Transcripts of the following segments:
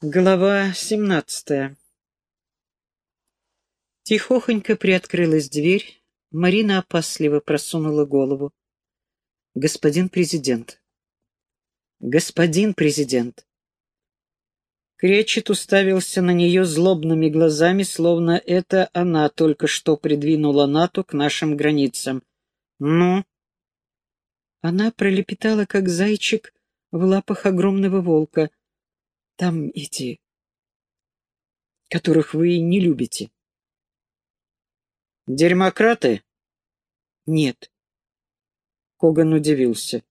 Глава семнадцатая Тихохонько приоткрылась дверь. Марина опасливо просунула голову. «Господин президент! Господин президент!» Кречет уставился на нее злобными глазами, словно это она только что придвинула НАТО к нашим границам. «Ну?» Она пролепетала, как зайчик в лапах огромного волка. Там эти, которых вы не любите. Дерьмократы? Нет. Коган удивился.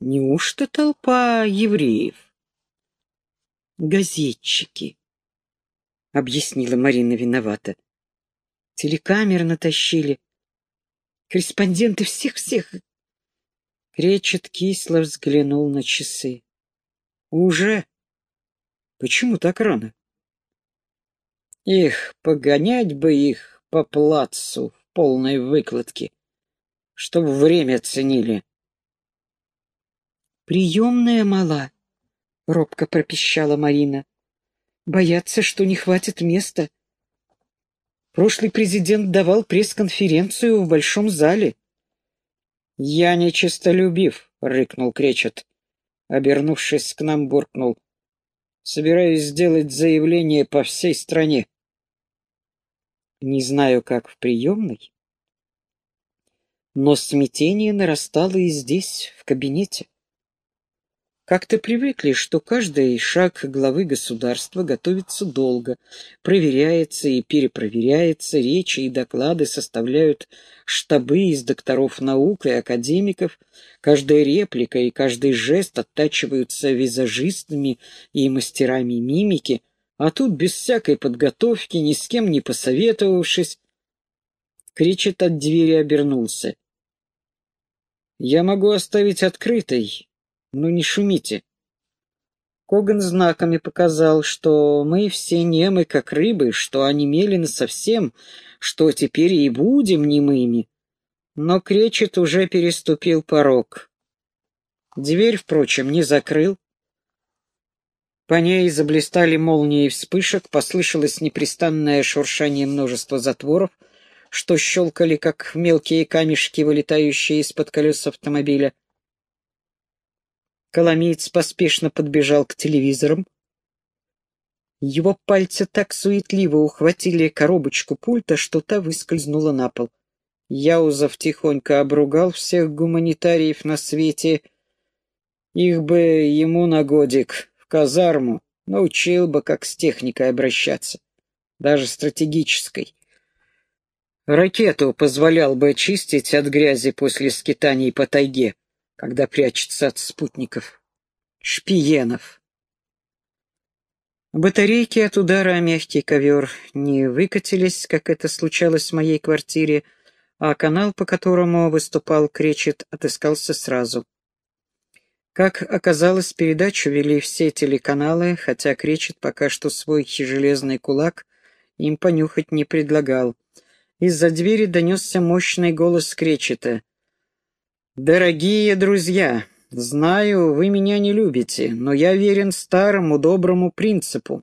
Неужто толпа евреев? Газетчики, объяснила Марина виновата. Телекамер натащили. Корреспонденты всех-всех. Кречет кисло взглянул на часы. Уже? Почему так рано? Их, погонять бы их по плацу в полной выкладке, чтобы время ценили. «Приемная мала», — робко пропищала Марина. «Боятся, что не хватит места. Прошлый президент давал пресс-конференцию в большом зале». «Я не честолюбив», — рыкнул Кречет. Обернувшись к нам, буркнул. Собираюсь сделать заявление по всей стране. Не знаю, как в приемной, но смятение нарастало и здесь, в кабинете. Как-то привыкли, что каждый шаг главы государства готовится долго, проверяется и перепроверяется, речи и доклады составляют штабы из докторов наук и академиков, каждая реплика и каждый жест оттачиваются визажистами и мастерами мимики, а тут без всякой подготовки, ни с кем не посоветовавшись, кричит от двери обернулся. «Я могу оставить открытой, «Ну не шумите». Коган знаками показал, что мы все немы, как рыбы, что онемели насовсем, что теперь и будем немыми. Но Кречет уже переступил порог. Дверь, впрочем, не закрыл. По ней заблистали молнии вспышек, послышалось непрестанное шуршание множества затворов, что щелкали, как мелкие камешки, вылетающие из-под колес автомобиля. Коломеец поспешно подбежал к телевизорам. Его пальцы так суетливо ухватили коробочку пульта, что та выскользнула на пол. Яузов тихонько обругал всех гуманитариев на свете. Их бы ему на годик в казарму, научил бы, как с техникой обращаться, даже стратегической. Ракету позволял бы очистить от грязи после скитаний по тайге когда прячется от спутников, шпиенов. Батарейки от удара о мягкий ковер не выкатились, как это случалось в моей квартире, а канал, по которому выступал Кречет, отыскался сразу. Как оказалось, передачу вели все телеканалы, хотя Кречет пока что свой железный кулак им понюхать не предлагал. Из-за двери донесся мощный голос Кречета — «Дорогие друзья, знаю, вы меня не любите, но я верен старому доброму принципу.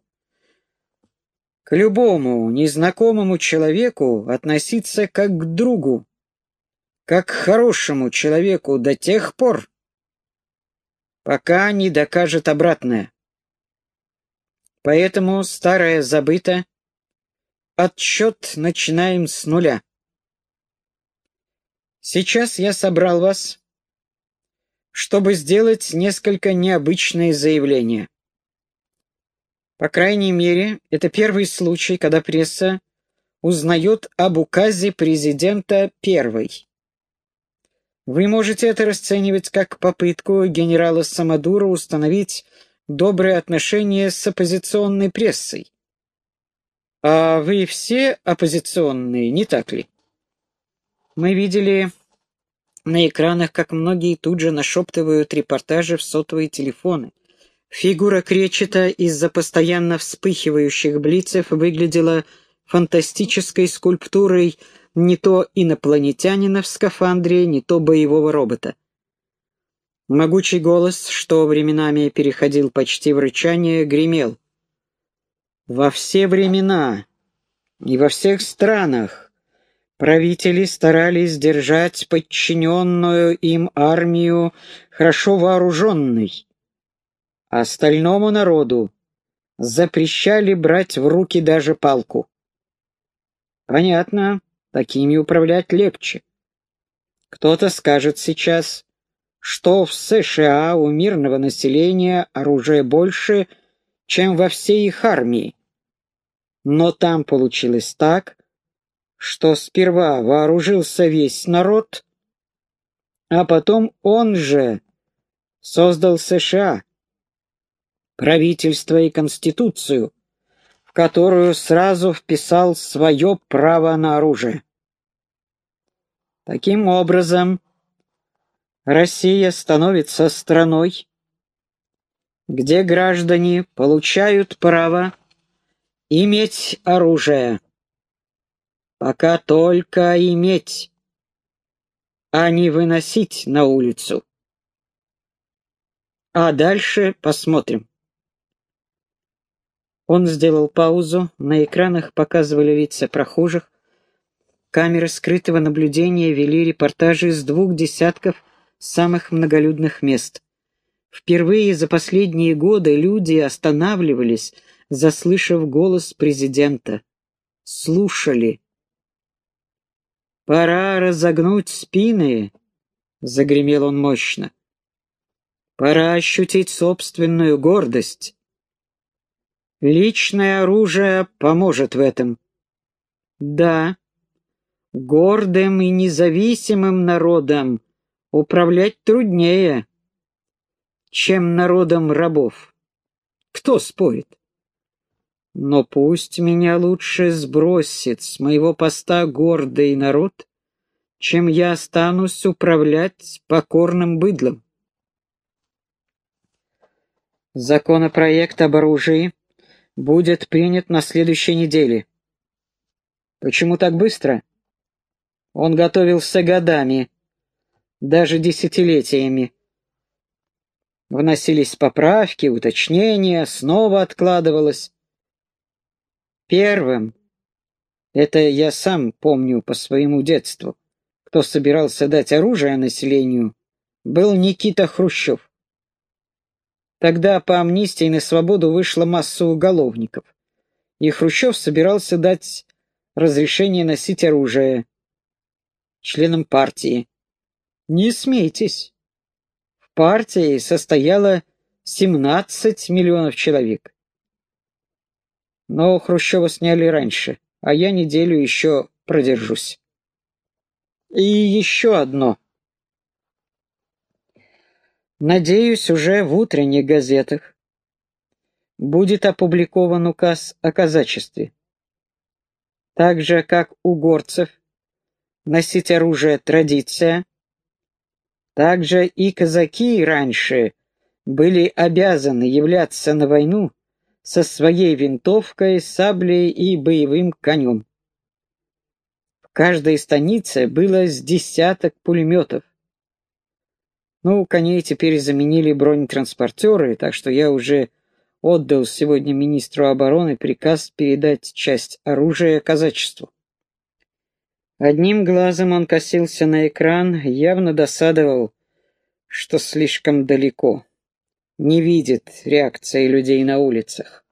К любому незнакомому человеку относиться как к другу, как к хорошему человеку до тех пор, пока не докажет обратное. Поэтому, старое забыто, отчет начинаем с нуля. Сейчас я собрал вас, чтобы сделать несколько необычные заявления. По крайней мере, это первый случай, когда пресса узнает об указе президента первой. Вы можете это расценивать как попытку генерала Самодура установить добрые отношения с оппозиционной прессой. А вы все оппозиционные, не так ли? Мы видели на экранах, как многие тут же нашептывают репортажи в сотовые телефоны. Фигура Кречета из-за постоянно вспыхивающих блицев выглядела фантастической скульптурой не то инопланетянина в скафандре, не то боевого робота. Могучий голос, что временами переходил почти в рычание, гремел — Во все времена и во всех странах правители старались держать подчиненную им армию хорошо вооруженной, остальному народу запрещали брать в руки даже палку. Понятно, такими управлять легче. Кто-то скажет сейчас, что в США у мирного населения оружия больше, чем во всей их армии. Но там получилось так, что сперва вооружился весь народ, а потом он же создал США, правительство и конституцию, в которую сразу вписал свое право на оружие. Таким образом, Россия становится страной, где граждане получают право иметь оружие. Пока только иметь, а не выносить на улицу. А дальше посмотрим. Он сделал паузу, на экранах показывали лица прохожих. Камеры скрытого наблюдения вели репортажи из двух десятков самых многолюдных мест. Впервые за последние годы люди останавливались, заслышав голос президента. Слушали. «Пора разогнуть спины», — загремел он мощно. «Пора ощутить собственную гордость». Личное оружие поможет в этом. Да, гордым и независимым народом управлять труднее, чем народом рабов. Кто спорит? Но пусть меня лучше сбросит с моего поста гордый народ, чем я останусь управлять покорным быдлом. Законопроект об оружии будет принят на следующей неделе. Почему так быстро? Он готовился годами, даже десятилетиями. Вносились поправки, уточнения, снова откладывалось. Первым, это я сам помню по своему детству, кто собирался дать оружие населению, был Никита Хрущев. Тогда по амнистии на свободу вышла масса уголовников, и Хрущев собирался дать разрешение носить оружие членам партии. Не смейтесь. В партии состояло 17 миллионов человек. Но Хрущева сняли раньше, а я неделю еще продержусь. И еще одно. Надеюсь, уже в утренних газетах будет опубликован указ о казачестве. Так же, как у горцев, носить оружие – традиция, так же и казаки раньше были обязаны являться на войну со своей винтовкой, саблей и боевым конем. В каждой станице было с десяток пулеметов. Ну, коней теперь заменили бронетранспортеры, так что я уже отдал сегодня министру обороны приказ передать часть оружия казачеству. Одним глазом он косился на экран, явно досадовал, что слишком далеко. Не видит реакции людей на улицах.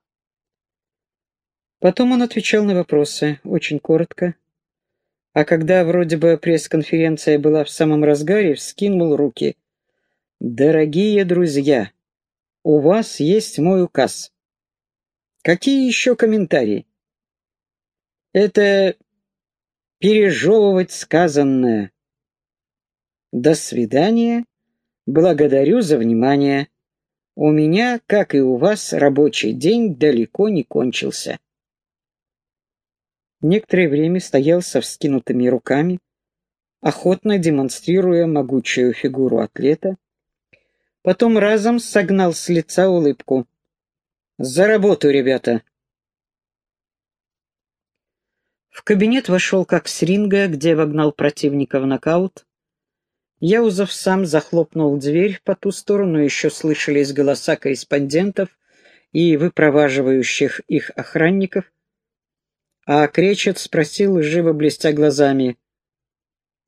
Потом он отвечал на вопросы, очень коротко. А когда вроде бы пресс-конференция была в самом разгаре, вскинул руки — Дорогие друзья, у вас есть мой указ. Какие еще комментарии? Это пережевывать сказанное. До свидания. Благодарю за внимание. У меня, как и у вас, рабочий день далеко не кончился. Некоторое время стоял со вскинутыми руками, охотно демонстрируя могучую фигуру атлета, потом разом согнал с лица улыбку. «За работу, ребята!» В кабинет вошел как с ринга, где вогнал противника в нокаут. Яузов сам захлопнул дверь, по ту сторону еще слышались голоса корреспондентов и выпроваживающих их охранников, а Кречет спросил, живо блестя глазами,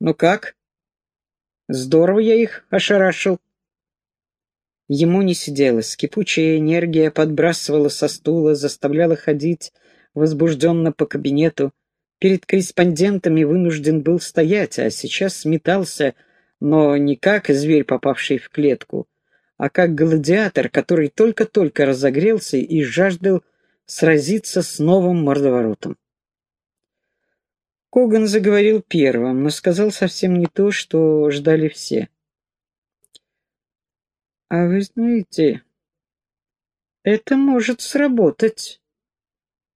«Ну как? Здорово я их ошарашил». Ему не сиделось, кипучая энергия подбрасывала со стула, заставляла ходить возбужденно по кабинету. Перед корреспондентами вынужден был стоять, а сейчас сметался, но не как зверь, попавший в клетку, а как гладиатор, который только-только разогрелся и жаждал сразиться с новым мордоворотом. Коган заговорил первым, но сказал совсем не то, что ждали все. «А вы знаете, это может сработать».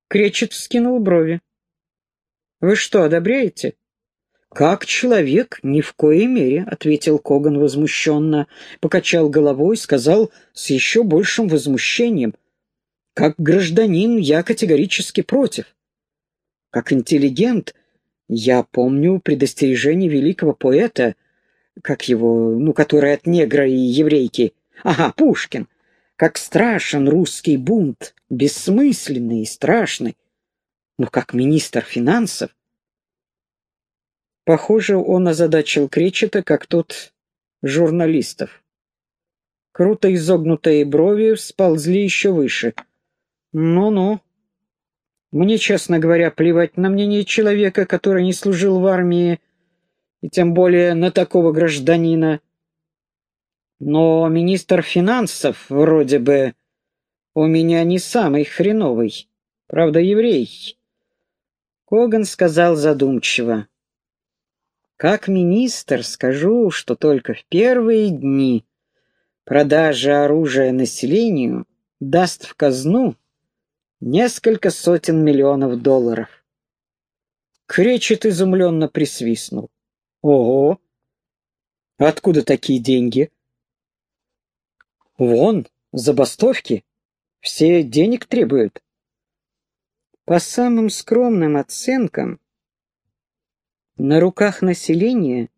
Кречет вскинул брови. «Вы что, одобряете?» «Как человек, ни в коей мере», — ответил Коган возмущенно, покачал головой, сказал с еще большим возмущением. «Как гражданин я категорически против. Как интеллигент я помню предостережение великого поэта, как его, ну, который от негра и еврейки. Ага, Пушкин. Как страшен русский бунт, бессмысленный и страшный. Но как министр финансов Похоже, он озадачил Кречета, как тот журналистов. Круто изогнутые брови всползли еще выше. «Ну-ну. Мне, честно говоря, плевать на мнение человека, который не служил в армии, и тем более на такого гражданина. Но министр финансов вроде бы у меня не самый хреновый. Правда, еврей». Коган сказал задумчиво. Как министр скажу, что только в первые дни продажа оружия населению даст в казну несколько сотен миллионов долларов. Кречет изумленно присвистнул. Ого! Откуда такие деньги? Вон, забастовки. Все денег требуют. По самым скромным оценкам, на руках населения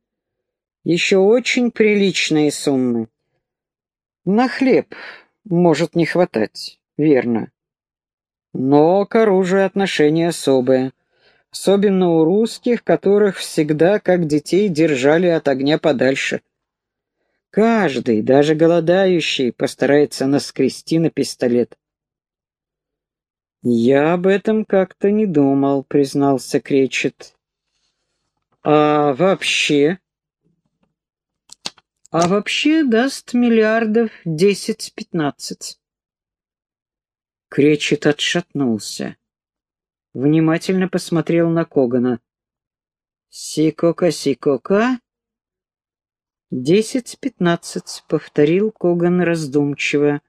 еще очень приличные суммы. На хлеб может не хватать, верно. Но к оружию отношение особое, особенно у русских, которых всегда, как детей, держали от огня подальше. Каждый, даже голодающий, постарается наскрести на пистолет. «Я об этом как-то не думал», — признался Кречет. А вообще? А вообще даст миллиардов десять-пятнадцать. Кречет отшатнулся. Внимательно посмотрел на Когана. «Сикока, сикока?» «Десять-пятнадцать», — повторил Коган раздумчиво.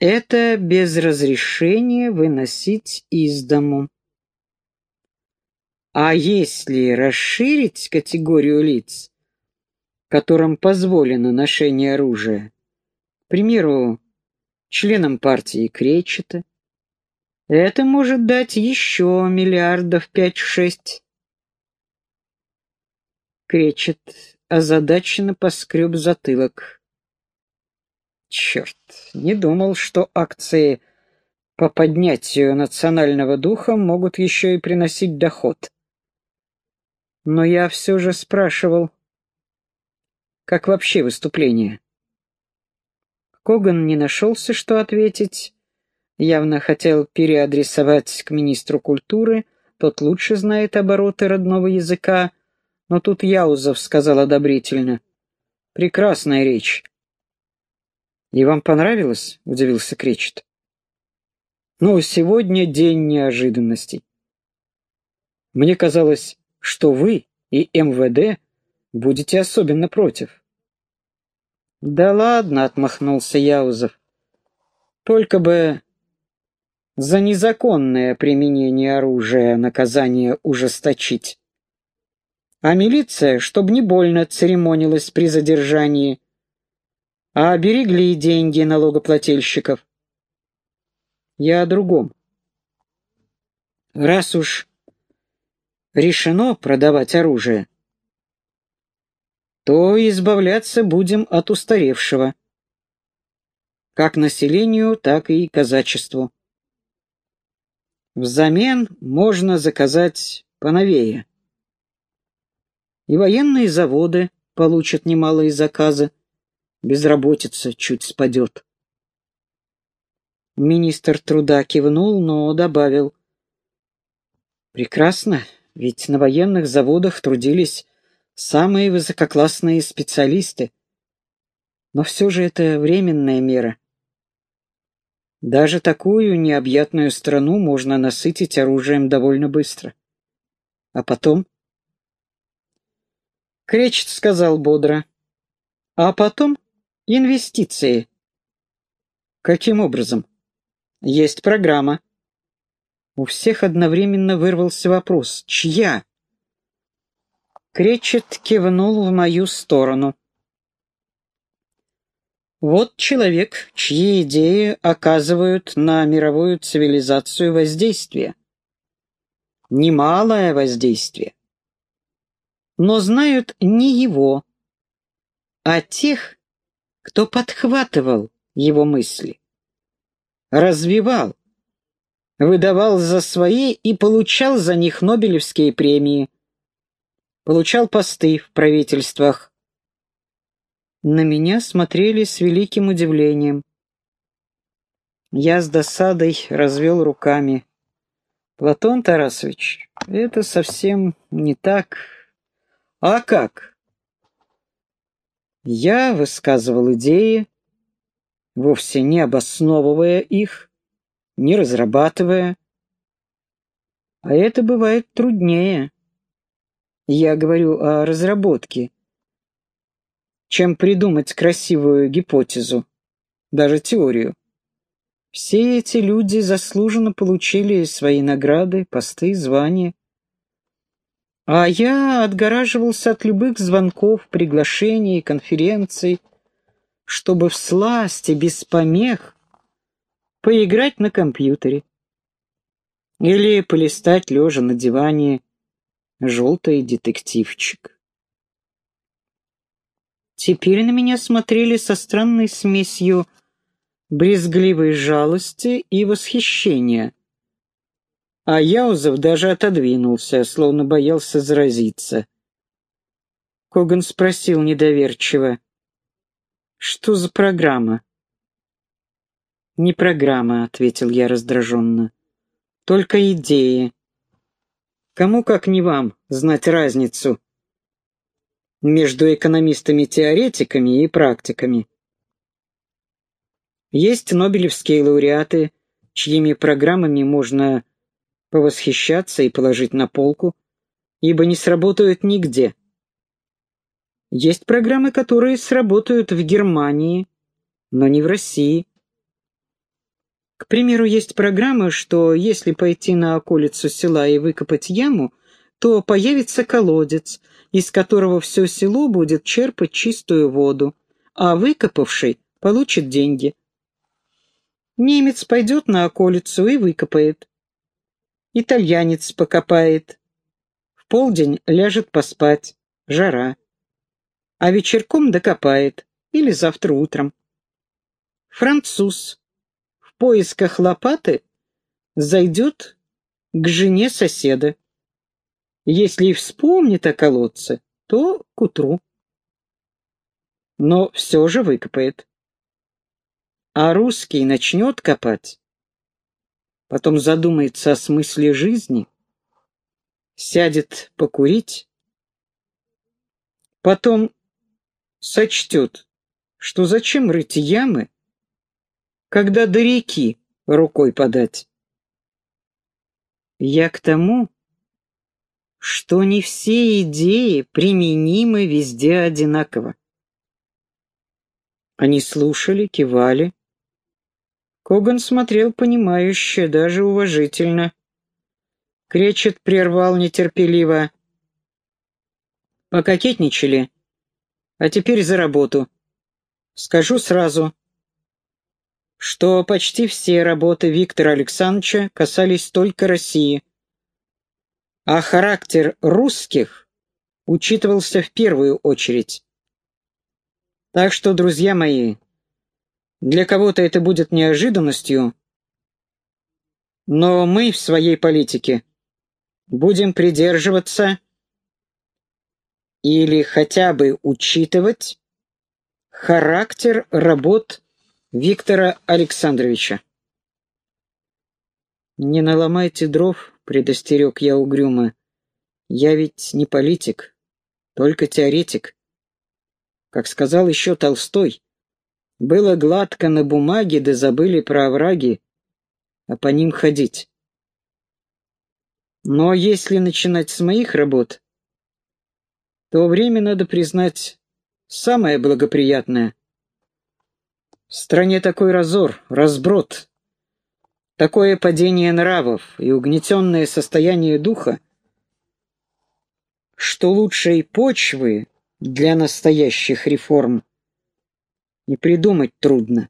«Это без разрешения выносить из дому». А если расширить категорию лиц, которым позволено ношение оружия, к примеру, членам партии Кречета, это может дать еще миллиардов пять-шесть. Кречет озадаченно поскреб затылок. Черт, не думал, что акции по поднятию национального духа могут еще и приносить доход. Но я все же спрашивал, как вообще выступление? Коган не нашелся, что ответить. Явно хотел переадресовать к министру культуры, тот лучше знает обороты родного языка, но тут Яузов сказал одобрительно. «Прекрасная речь». «И вам понравилось?» — удивился Кречет. «Ну, сегодня день неожиданностей. Мне казалось, что вы и МВД будете особенно против. «Да ладно», — отмахнулся Яузов. «Только бы за незаконное применение оружия наказание ужесточить. А милиция, чтобы не больно церемонилась при задержании, а берегли деньги налогоплательщиков. Я о другом. Раз уж решено продавать оружие, то избавляться будем от устаревшего. как населению, так и казачеству. Взамен можно заказать поновее. И военные заводы получат немалые заказы. Безработица чуть спадет. Министр труда кивнул, но добавил. Прекрасно, ведь на военных заводах трудились самые высококлассные специалисты. Но все же это временная мера. Даже такую необъятную страну можно насытить оружием довольно быстро. А потом? Кречет сказал бодро. А потом инвестиции. Каким образом? Есть программа. У всех одновременно вырвался вопрос. Чья? Кречет кивнул в мою сторону. Вот человек, чьи идеи оказывают на мировую цивилизацию воздействие. Немалое воздействие. Но знают не его, а тех, кто подхватывал его мысли, развивал, выдавал за свои и получал за них Нобелевские премии, получал посты в правительствах, на меня смотрели с великим удивлением. Я с досадой развел руками. «Платон Тарасович, это совсем не так. А как?» Я высказывал идеи, вовсе не обосновывая их, не разрабатывая. А это бывает труднее. Я говорю о разработке чем придумать красивую гипотезу, даже теорию. Все эти люди заслуженно получили свои награды, посты, звания. А я отгораживался от любых звонков, приглашений, конференций, чтобы в сласти, без помех, поиграть на компьютере или полистать лежа на диване желтый детективчик. Теперь на меня смотрели со странной смесью брезгливой жалости и восхищения. А Яузов даже отодвинулся, словно боялся заразиться. Коган спросил недоверчиво, «Что за программа?» «Не программа», — ответил я раздраженно. «Только идеи. Кому, как не вам, знать разницу между экономистами-теоретиками и практиками. Есть нобелевские лауреаты, чьими программами можно повосхищаться и положить на полку, ибо не сработают нигде. Есть программы, которые сработают в Германии, но не в России. К примеру, есть программа, что если пойти на околицу села и выкопать яму, то появится колодец, из которого все село будет черпать чистую воду, а выкопавший получит деньги. Немец пойдет на околицу и выкопает. Итальянец покопает. В полдень ляжет поспать, жара. А вечерком докопает, или завтра утром. Француз поисках лопаты зайдет к жене соседа. Если и вспомнит о колодце, то к утру. Но все же выкопает. А русский начнет копать, потом задумается о смысле жизни, сядет покурить, потом сочтет, что зачем рыть ямы, когда до реки рукой подать. Я к тому, что не все идеи применимы везде одинаково. Они слушали, кивали. Коган смотрел понимающе, даже уважительно. Кречет прервал нетерпеливо. Пококетничали. А теперь за работу. Скажу сразу, что почти все работы Виктора Александровича касались только России а характер русских учитывался в первую очередь. Так что, друзья мои, Для кого-то это будет неожиданностью, но мы в своей политике будем придерживаться или хотя бы учитывать характер работ Виктора Александровича. «Не наломайте дров», — предостерег я угрюмо. «Я ведь не политик, только теоретик. Как сказал еще Толстой, было гладко на бумаге, да забыли про овраги, а по ним ходить. Но если начинать с моих работ, то время, надо признать, самое благоприятное. В стране такой разор, разброд, такое падение нравов и угнетенное состояние духа, что лучшей почвы для настоящих реформ не придумать трудно.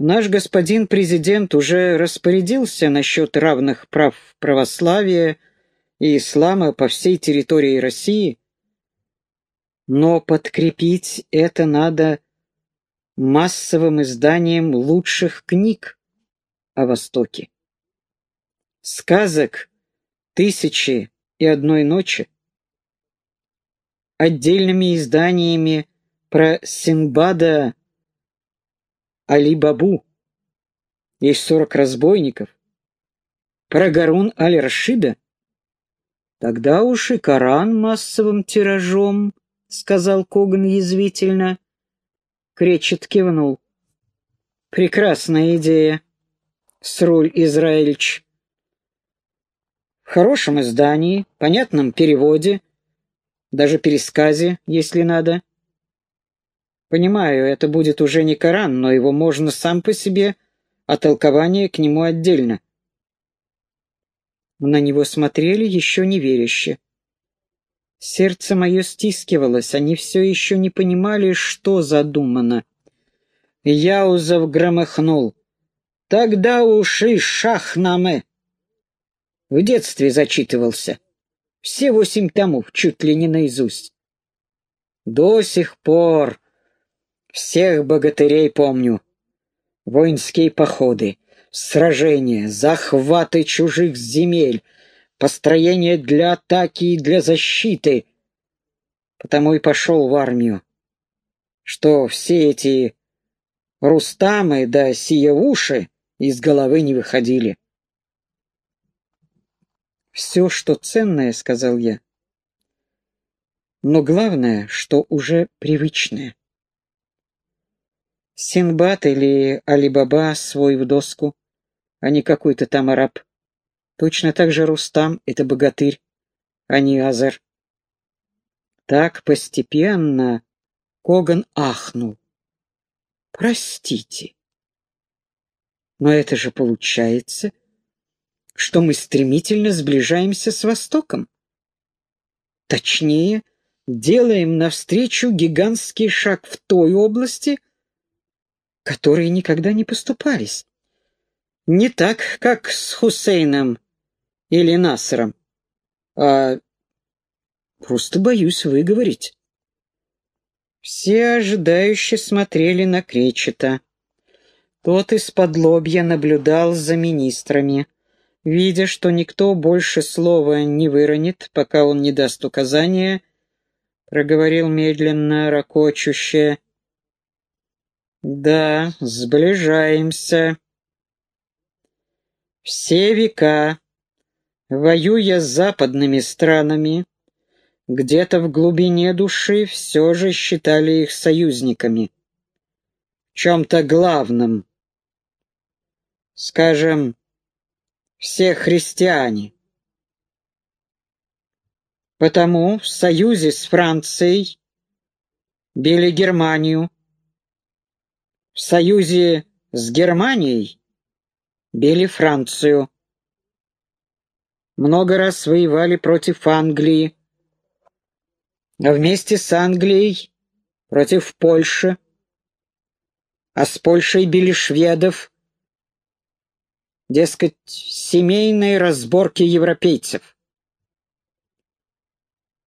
Наш господин президент уже распорядился насчет равных прав православия и ислама по всей территории России, но подкрепить это надо массовым изданием лучших книг о Востоке. Сказок «Тысячи и одной ночи», отдельными изданиями про Синбада Али-Бабу, есть сорок разбойников, про Гарун Аль-Рашида, тогда уж и Коран массовым тиражом, — сказал Коган язвительно. Кречет кивнул. Прекрасная идея, Сруль Израильч. В хорошем издании, понятном переводе, даже пересказе, если надо. Понимаю, это будет уже не Коран, но его можно сам по себе, а толкование к нему отдельно. На него смотрели еще неверяще. Сердце мое стискивалось, они все еще не понимали, что задумано. Яузов громыхнул. «Тогда уж и шахнаме!» В детстве зачитывался. Все восемь томов, чуть ли не наизусть. До сих пор всех богатырей помню. Воинские походы, сражения, захваты чужих земель, построение для атаки и для защиты. Потому и пошел в армию, что все эти Рустамы да Сиявуши из головы не выходили. «Все, что ценное», — сказал я. «Но главное, что уже привычное». Синбад или Алибаба свой в доску, а не какой-то там араб. Точно так же Рустам — это богатырь, а не Азер. Так постепенно Коган ахнул. «Простите, но это же получается, что мы стремительно сближаемся с Востоком. Точнее, делаем навстречу гигантский шаг в той области, которые никогда не поступались. Не так, как с Хусейном или Насром, а просто боюсь выговорить. Все ожидающие смотрели на Кречета. Тот из-под лобья наблюдал за министрами. Видя, что никто больше слова не выронит, пока он не даст указания, проговорил медленно, ракочуще. «Да, сближаемся. Все века, воюя с западными странами, где-то в глубине души все же считали их союзниками. В чем-то главном. Скажем, все христиане. Потому в союзе с Францией били Германию. В союзе с Германией били Францию. Много раз воевали против Англии, а вместе с Англией против Польши, а с Польшей били шведов, дескать, семейные разборки европейцев.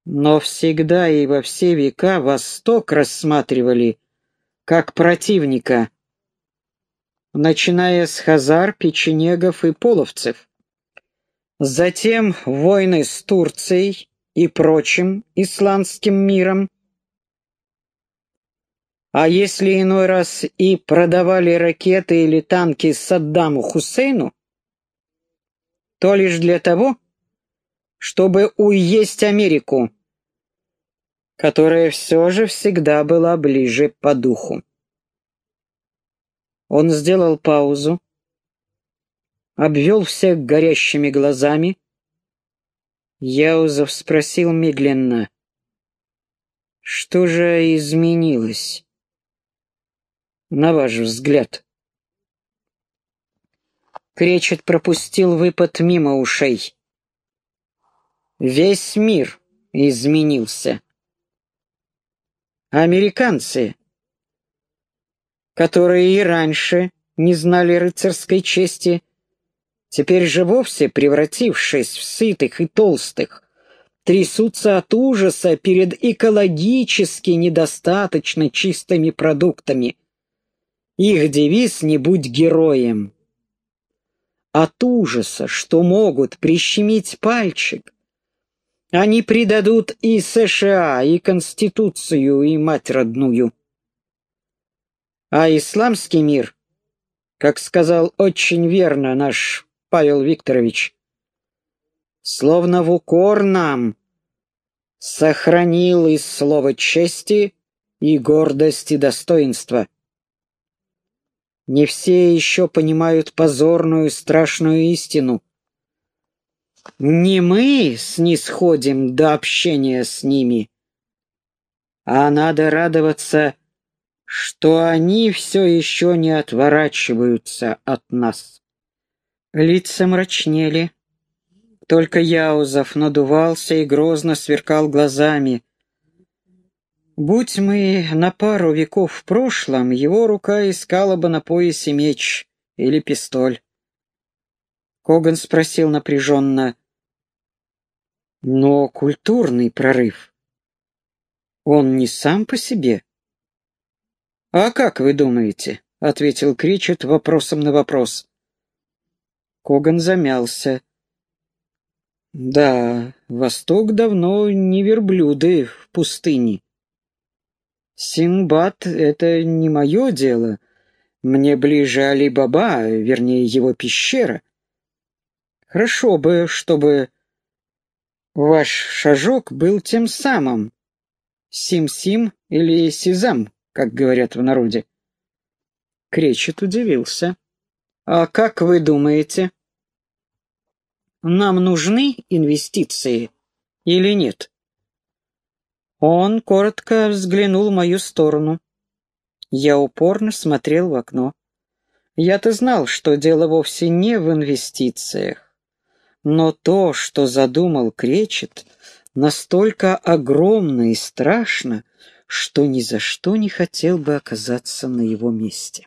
Но всегда и во все века Восток рассматривали как противника, начиная с хазар, печенегов и половцев. Затем войны с Турцией и прочим исландским миром. А если иной раз и продавали ракеты или танки Саддаму Хусейну, то лишь для того, чтобы уесть Америку, которая все же всегда была ближе по духу. Он сделал паузу, обвел всех горящими глазами. Яузов спросил медленно, «Что же изменилось, на ваш взгляд?» Кречет пропустил выпад мимо ушей. Весь мир изменился. Американцы, которые и раньше не знали рыцарской чести, теперь же вовсе превратившись в сытых и толстых, трясутся от ужаса перед экологически недостаточно чистыми продуктами. Их девиз «Не будь героем». От ужаса, что могут прищемить пальчик, они предадут и США, и Конституцию, и мать родную. А исламский мир, как сказал очень верно наш Павел Викторович, словно в укор нам сохранил и слово чести, и гордости достоинства. Не все еще понимают позорную страшную истину — не мы снисходим до общения с ними, а надо радоваться, что они все еще не отворачиваются от нас. Лица мрачнели. Только Яузов надувался и грозно сверкал глазами. Будь мы на пару веков в прошлом, его рука искала бы на поясе меч или пистоль. Коган спросил напряженно. «Но культурный прорыв, он не сам по себе?» «А как вы думаете?» — ответил Кричет вопросом на вопрос. Коган замялся. «Да, Восток давно не верблюды в пустыне. Синбад — это не мое дело. Мне ближе Али-Баба, вернее, его пещера. Хорошо бы, чтобы ваш шажок был тем самым. Сим-Сим или Сизам, как говорят в народе. Кречет удивился. А как вы думаете? Нам нужны инвестиции или нет? Он коротко взглянул в мою сторону. Я упорно смотрел в окно. Я-то знал, что дело вовсе не в инвестициях. Но то, что задумал Кречет, настолько огромно и страшно, что ни за что не хотел бы оказаться на его месте.